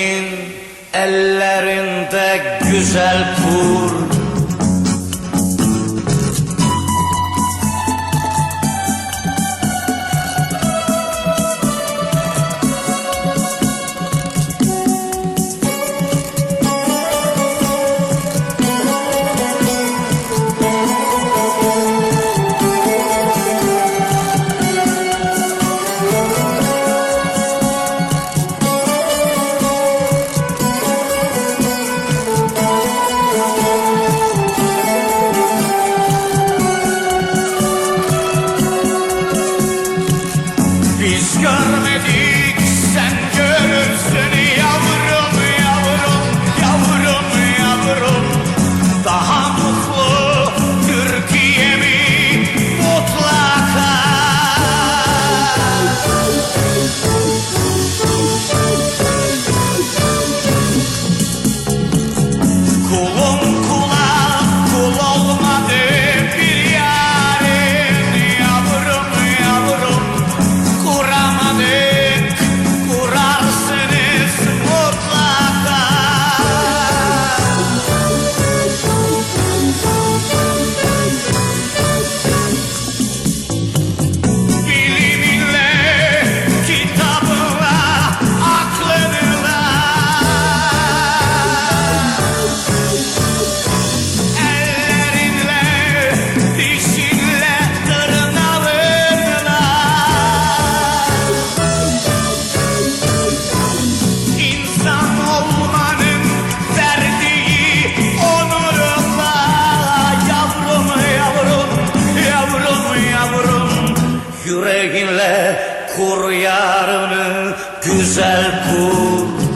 senin ellerinde güzel kur kur yarını güzel kur